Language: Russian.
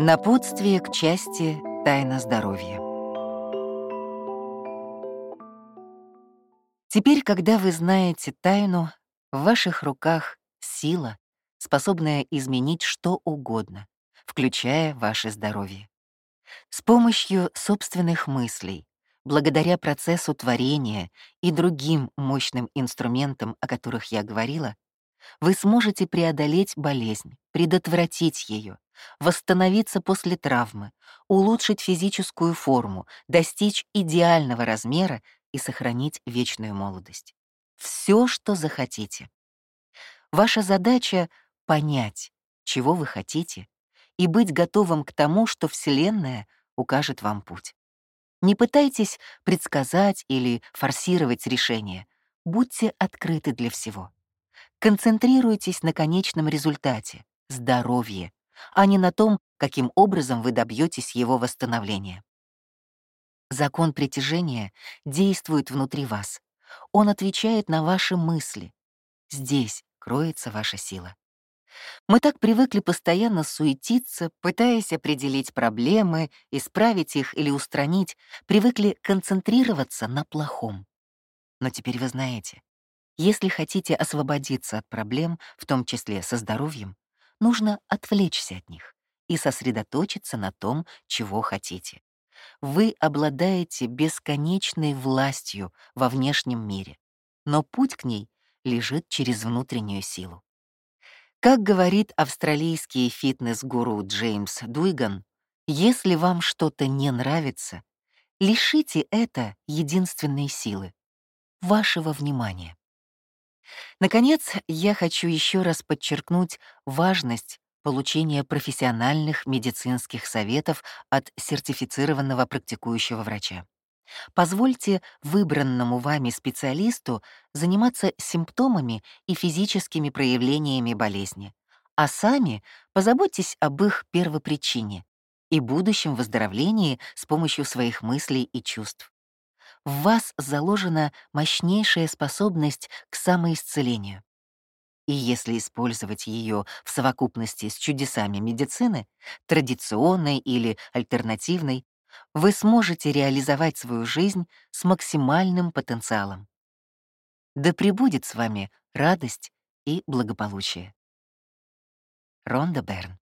Напутствие к части «Тайна здоровья». Теперь, когда вы знаете тайну, в ваших руках сила, способная изменить что угодно, включая ваше здоровье. С помощью собственных мыслей, благодаря процессу творения и другим мощным инструментам, о которых я говорила, вы сможете преодолеть болезнь, предотвратить ее, восстановиться после травмы, улучшить физическую форму, достичь идеального размера и сохранить вечную молодость. Все, что захотите. Ваша задача — понять, чего вы хотите, и быть готовым к тому, что Вселенная укажет вам путь. Не пытайтесь предсказать или форсировать решение. Будьте открыты для всего. Концентрируйтесь на конечном результате — здоровье, а не на том, каким образом вы добьетесь его восстановления. Закон притяжения действует внутри вас. Он отвечает на ваши мысли. Здесь кроется ваша сила. Мы так привыкли постоянно суетиться, пытаясь определить проблемы, исправить их или устранить, привыкли концентрироваться на плохом. Но теперь вы знаете, если хотите освободиться от проблем, в том числе со здоровьем, нужно отвлечься от них и сосредоточиться на том, чего хотите. Вы обладаете бесконечной властью во внешнем мире, но путь к ней лежит через внутреннюю силу. Как говорит австралийский фитнес-гуру Джеймс Дуйган, если вам что-то не нравится, лишите это единственной силы — вашего внимания. Наконец, я хочу еще раз подчеркнуть важность получения профессиональных медицинских советов от сертифицированного практикующего врача. Позвольте выбранному вами специалисту заниматься симптомами и физическими проявлениями болезни, а сами позаботьтесь об их первопричине и будущем выздоровлении с помощью своих мыслей и чувств в вас заложена мощнейшая способность к самоисцелению. И если использовать ее в совокупности с чудесами медицины, традиционной или альтернативной, вы сможете реализовать свою жизнь с максимальным потенциалом. Да пребудет с вами радость и благополучие. Ронда Берн